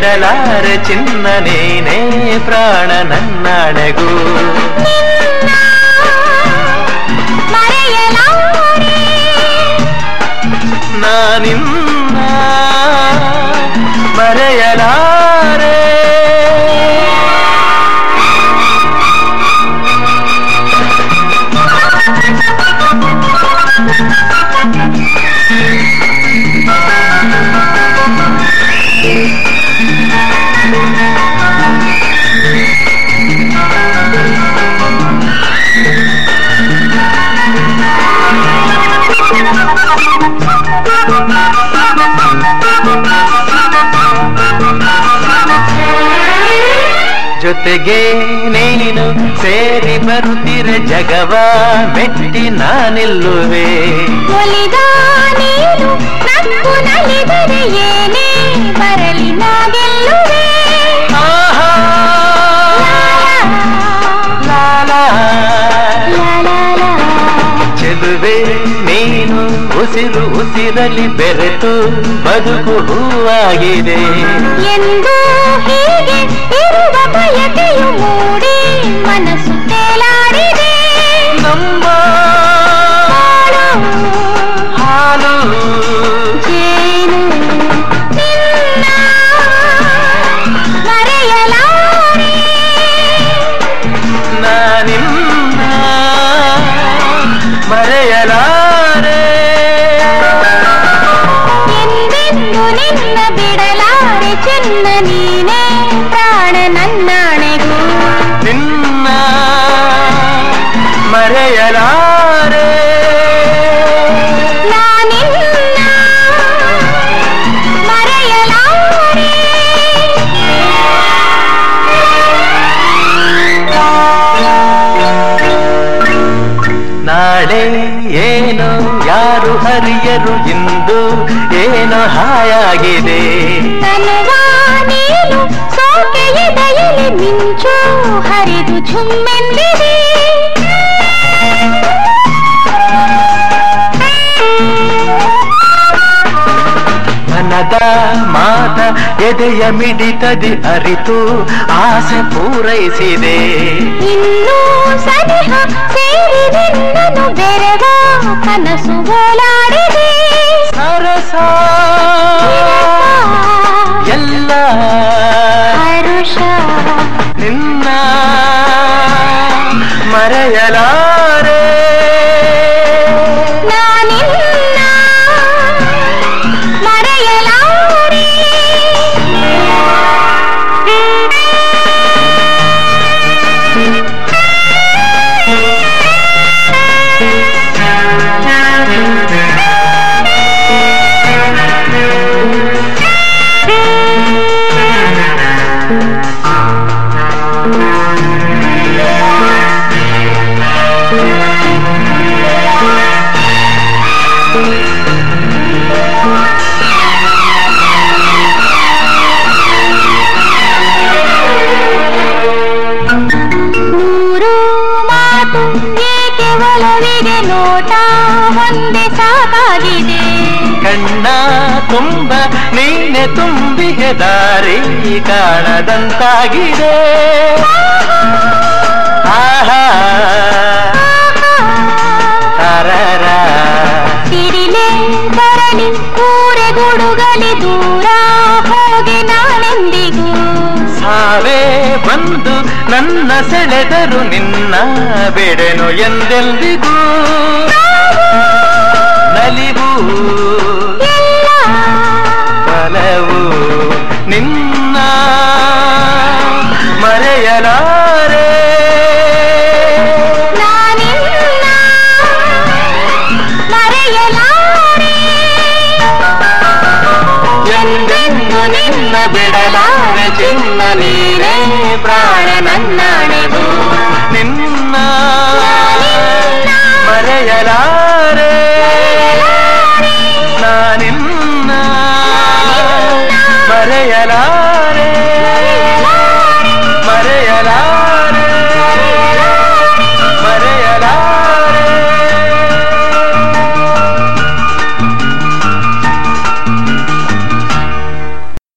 ಬಿಡಲಾರೆ ಚಿನ್ನ ನೀನೇ ಪ್ರಾಣ ನನ್ನಣೆಗೂ ನಿನ್ನ ಮರೆಯಲಾರೆ ನಾನಿನ್ನ ಜೊತೆಗೆ ನೀನು ಸೇರಿ ಬರುತ್ತಿರ ಜಗವ ಮೆಟ್ಟಿ ನಾನಿಲ್ಲುವೆ. ನಕ್ಕು ಬರಲಿ ನಾ ಉಸಿರಲಿ ಬೆರೆತು ಬದುಕು ಹೂವಾಗಿದೆ. ಎಂದು ಹೀಗೆ ಇರುವ ಬಯಕೆಯು ಮೂಡಿ ಮನಸ್ಸು ತೇಲಾಡಿದೆ. ನಮ್ಮ ಹಾಲು ಜೇನು ಮರೆಯಲಾರೆ. ನಾನಿನ್ನ ಮರೆಯಲಾರೆ ನೀನೇ ಪ್ರಾಣ ನನ್ನಾಣೆಗೂ. ನಿನ್ನ ಮರೆಯಲಾರೆ. ನಾನಿನ್ನ ಮರೆಯಲಾರೆ. ನಾಳೆ ಏನು ಯಾರು ಹರಿಯರು ಇಂದು? ಏನು ಹಾಯಾಗಿದೆ? ನೀನು ಸೋಕೆ ಎದೆಯಲ್ಲಿ ಮಿಂಚು ಹರಿದು ಝುಮ್ಮೆಂದಿದೆ ಮನದ ಮಾತ ಎದೆಯ ಮಿಡಿತದಿ ಅರಿತು ಆಸೆ ಪೂರೈಸಿದೆ ಇನ್ನೂ ಸನಿಹ ಸೇರಿ ನಿನ್ನನು ಬೆರೆವ ಕನಸು ಓಲಾಡಿದೆ ಸರಸ ಎಲ್ಲ ಹರುಷ ನಿನ್ನ ಮರೆಯಲಾರೆ. ನಾನಿನ್ನ ಒಂದೇ ಸಾಕಾಗಿದೆ. ಕಣ್ಣ ತುಂಬ ನೀನೆ ತುಂಬಿಗೆ ದಾರಿ ಕಾಣದಂತಾಗಿದೆ. ಆಹಾ. ಸಿರಿಲೆ ಬರಲಿ ಕೂರೆ ಗುಡುಗಲಿ ದೂರ ಹೋಗಿ ನಾನೆಂದಿಗೂ ಸಾವೇ ಬಂದು ನನ್ನ ಸೆಳೆದರು ನಿನ್ನ ಬೇಡನು ಎಂದೆಂದಿಗೂ. ನಲಿವು. ಬಲವು. ನಿನ್ನ ಬಿಡಲಾರೆ ಚಿನ್ನ ನೀನೇ ಪ್ರಾಣ ನನ್ನಣೆಗೂ ನಿನ್ನ ಮರೆಯಲಾರೆ